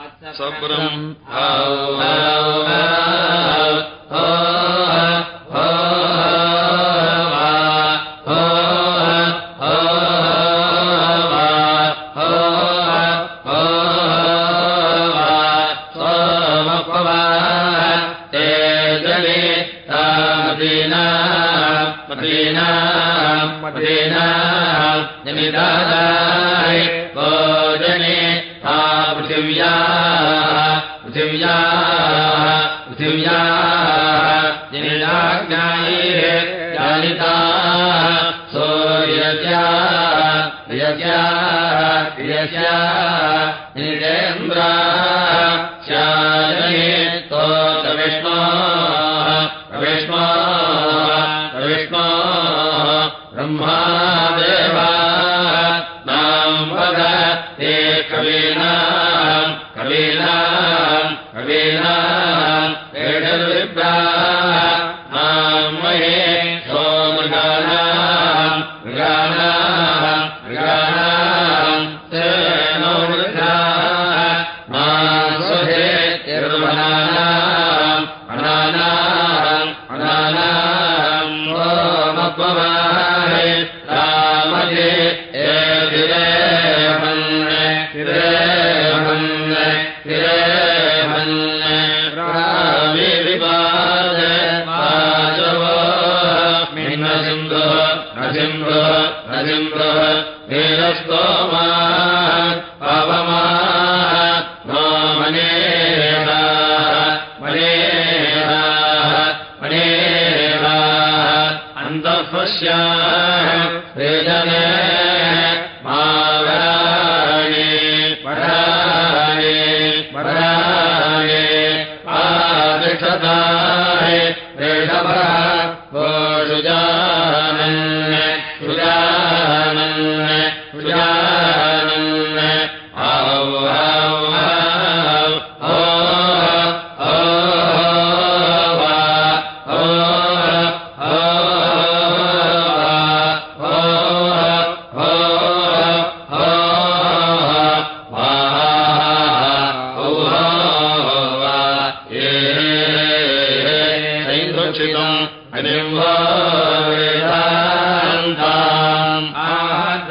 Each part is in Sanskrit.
ह भवाना पृथिव्याः पृथिव्याः पृथिव्याः निैः कालिताः सो यजाः यजाः यजाः निजेन्द्राः सो प्रवेश्वाः प्रवेश्वाः ब्रह्मा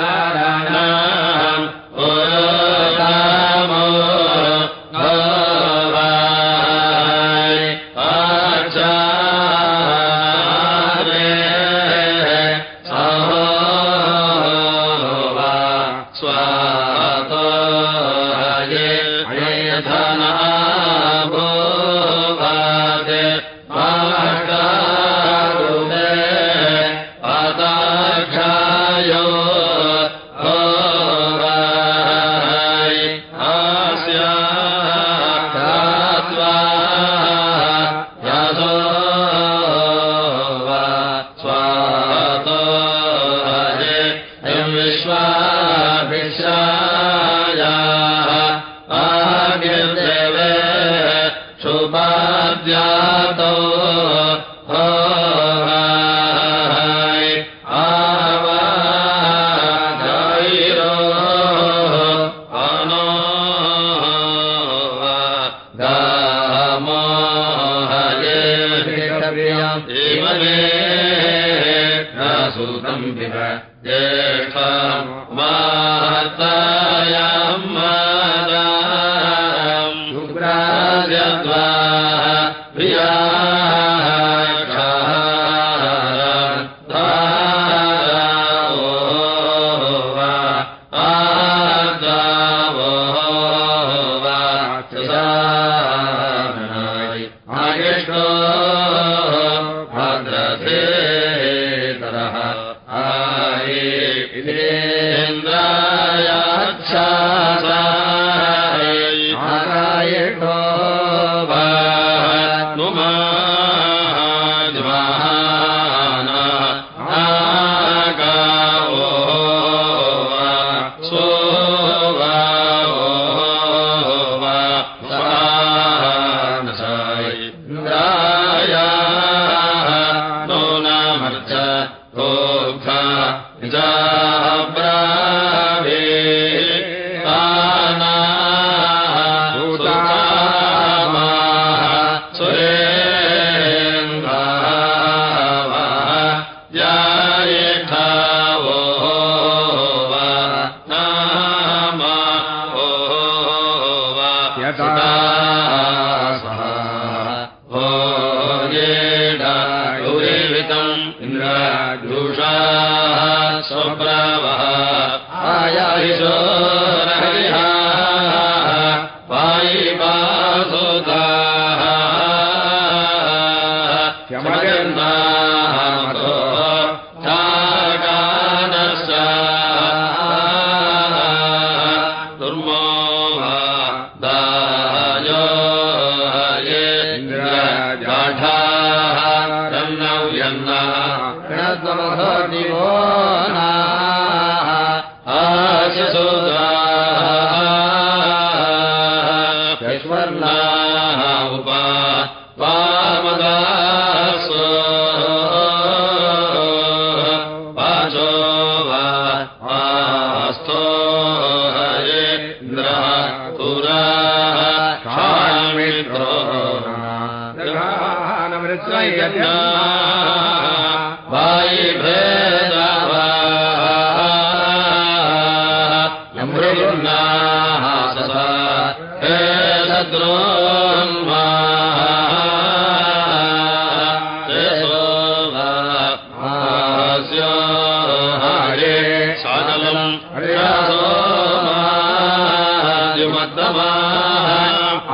राणा द्वारा इन्द्राजूषा स्वप्रावः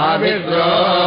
आविद्रो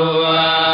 तिधावाः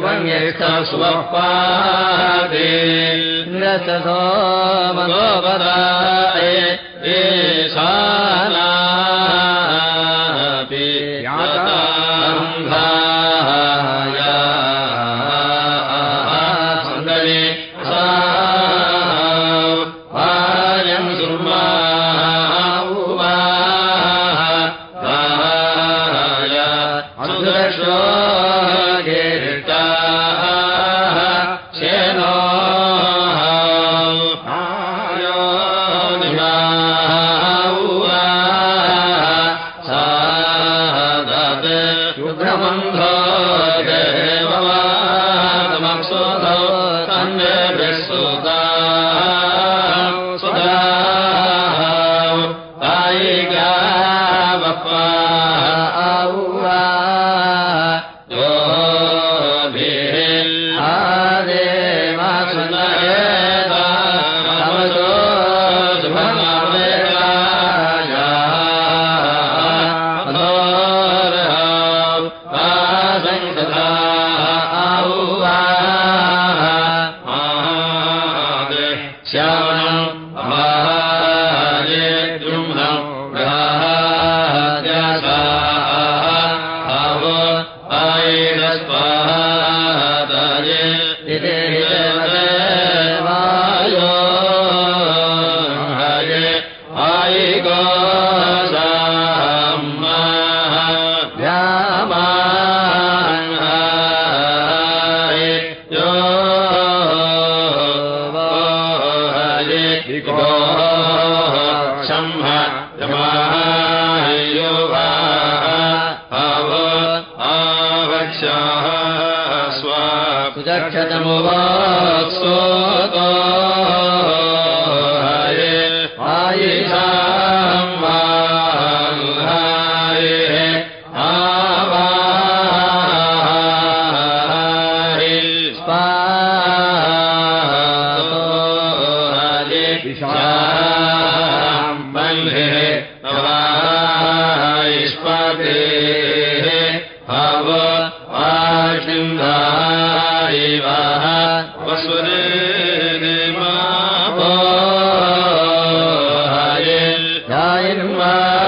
आयुस्सान्यो स्वपादे रसो मनोपदाय Chao. जायन्वाङ्गावाहे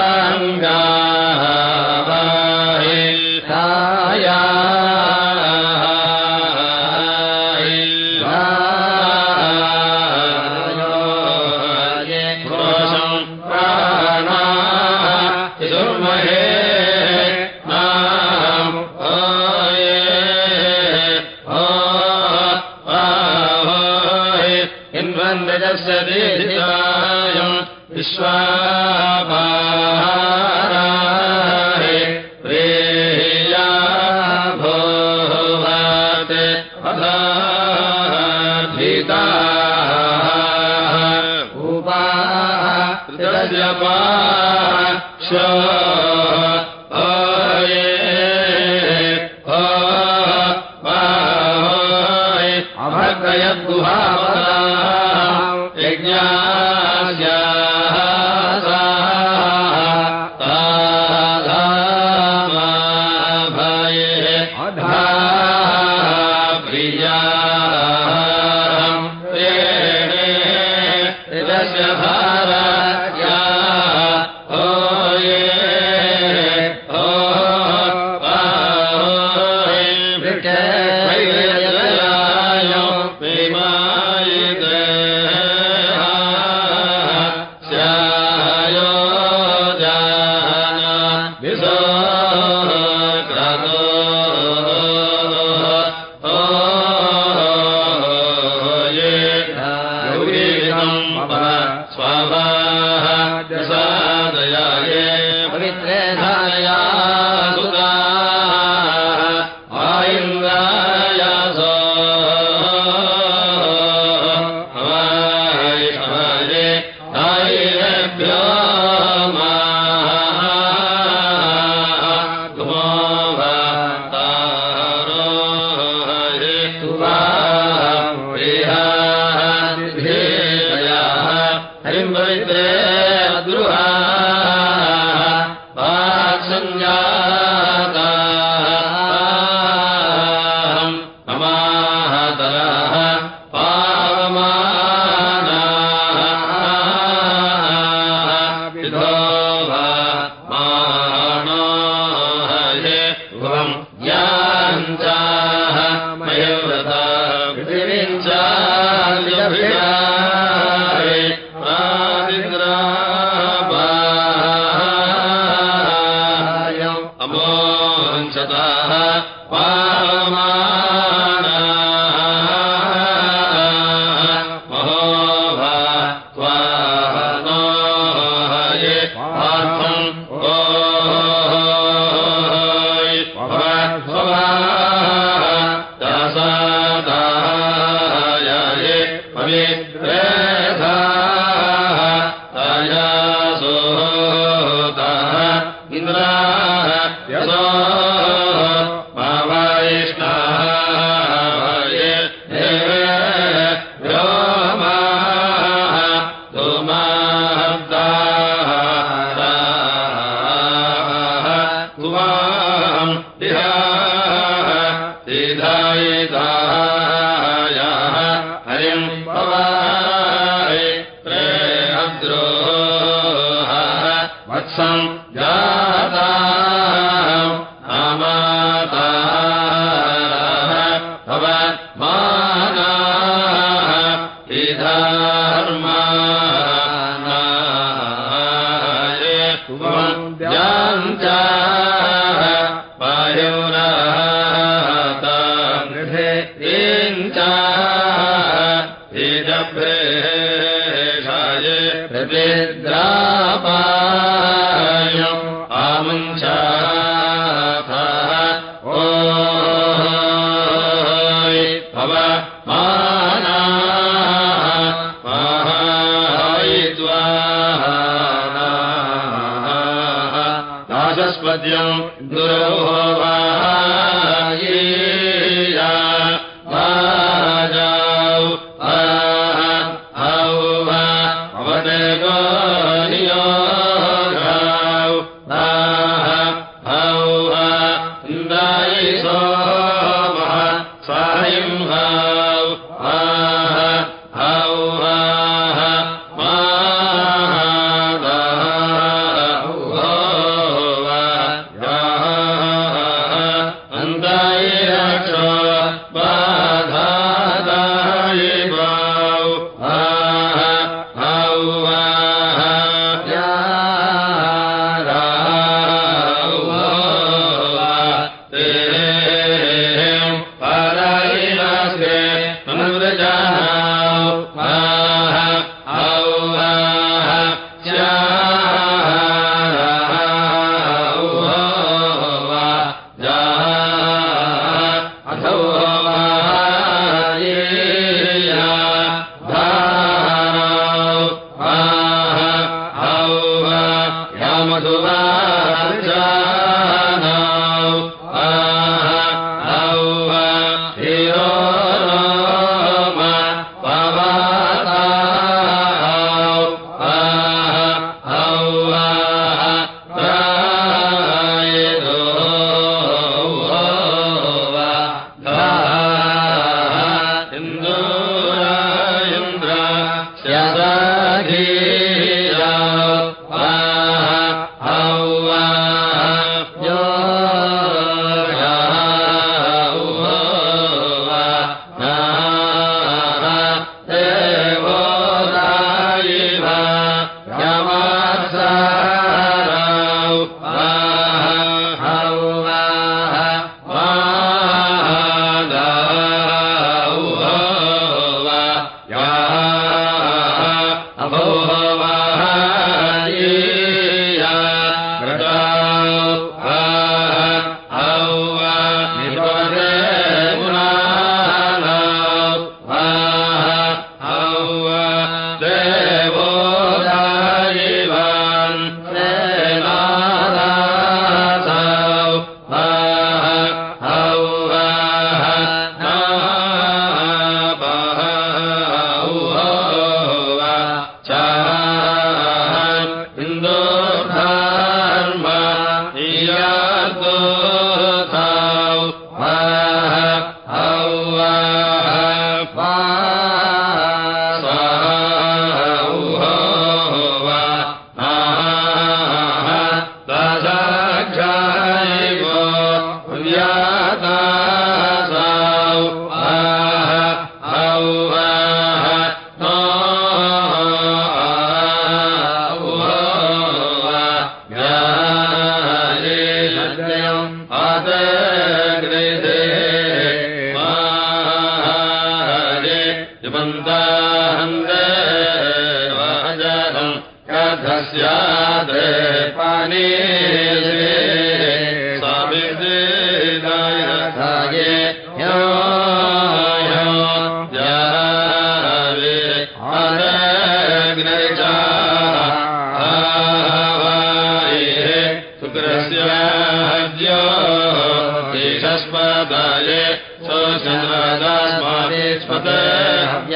च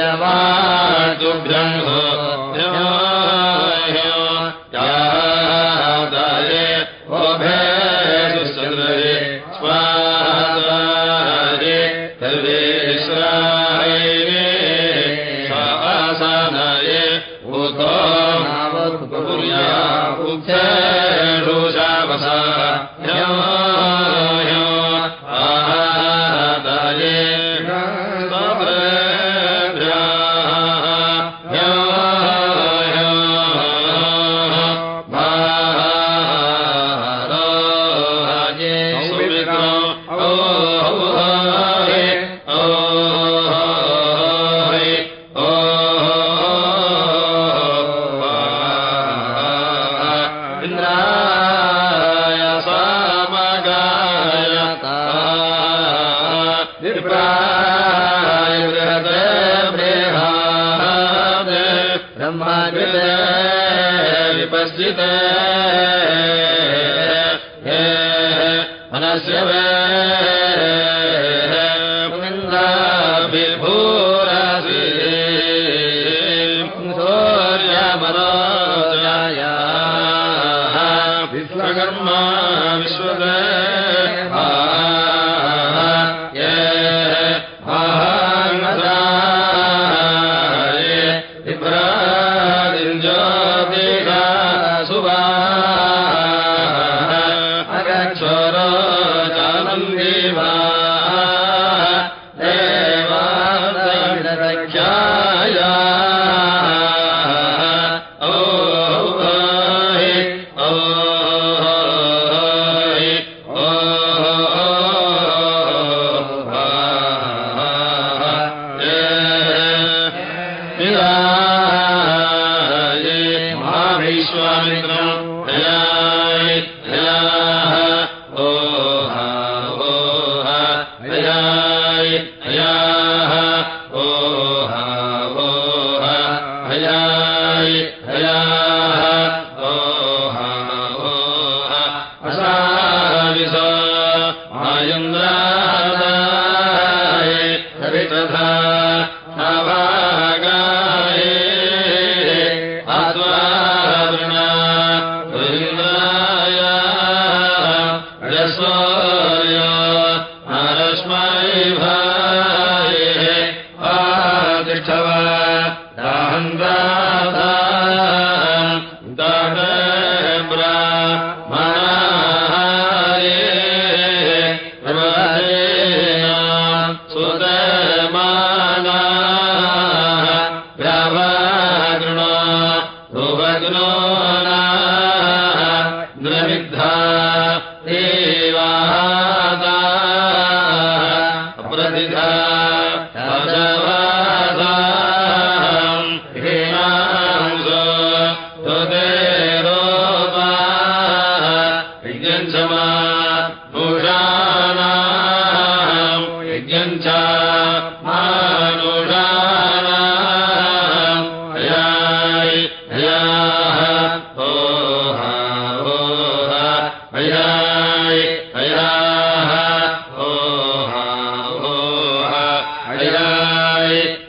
हव्यवातुभ्यम् ब्रह्माकृते विपश्चिते। मनस्य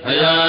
अया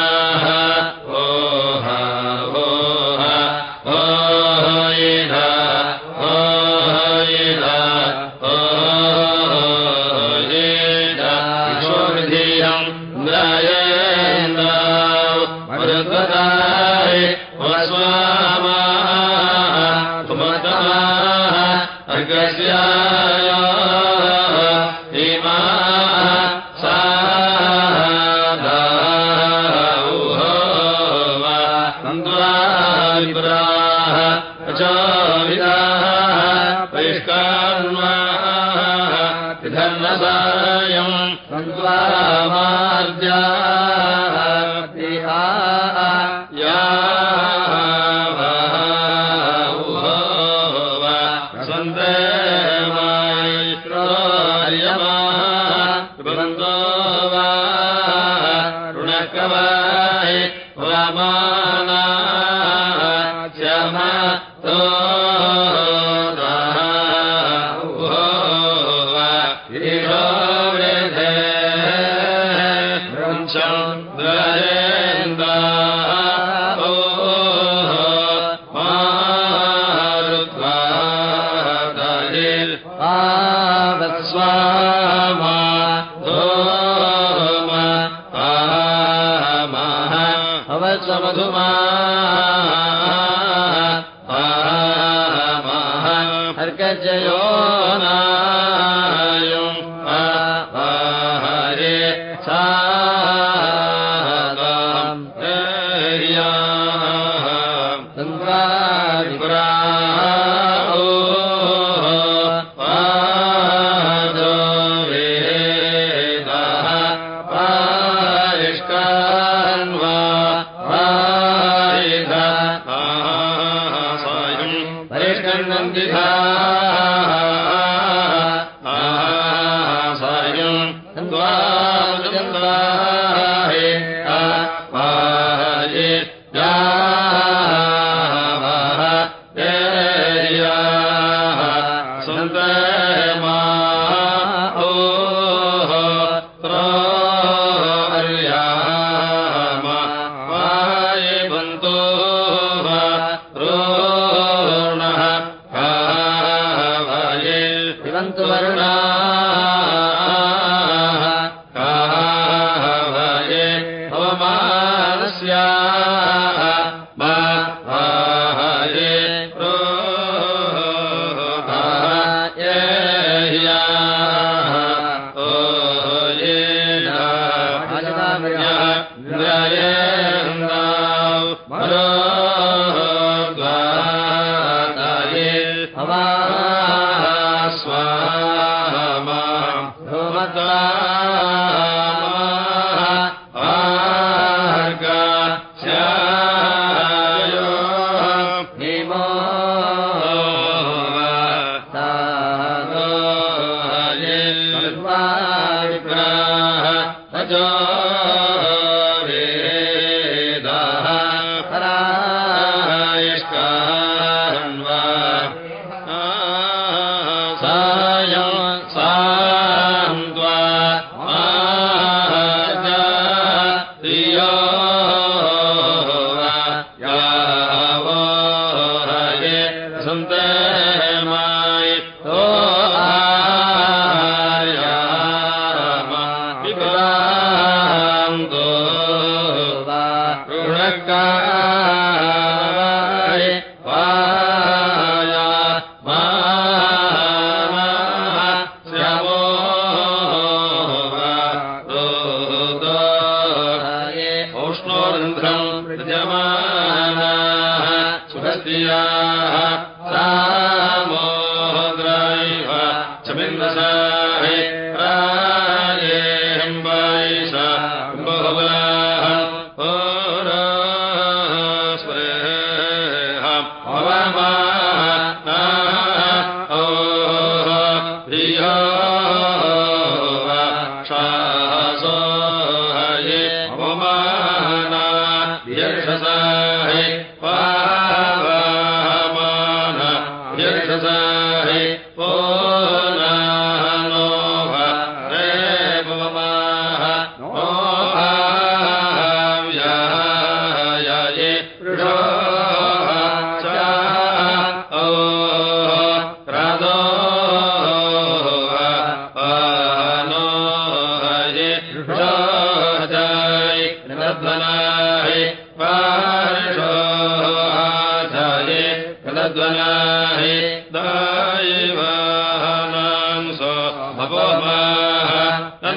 सा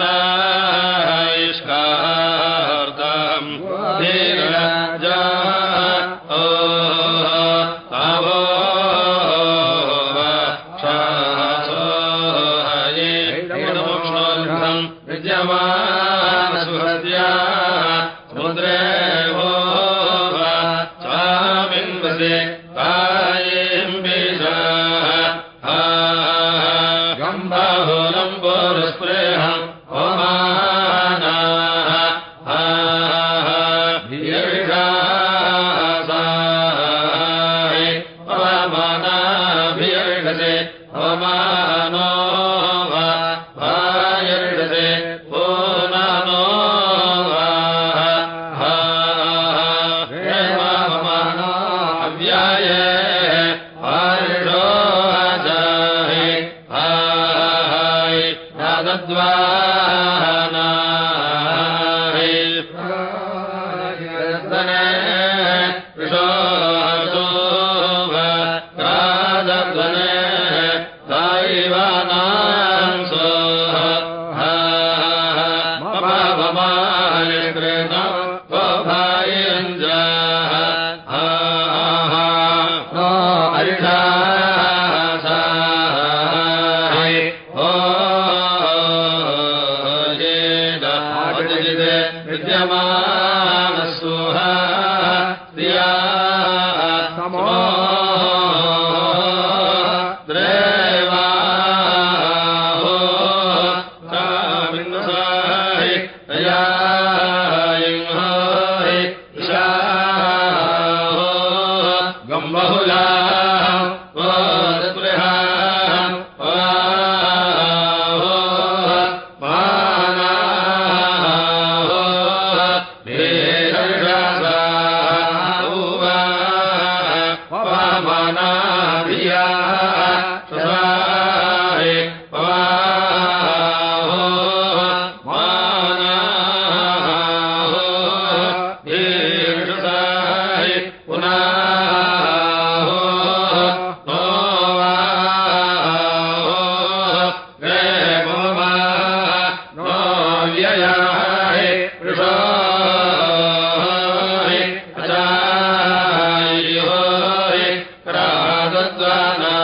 वा मा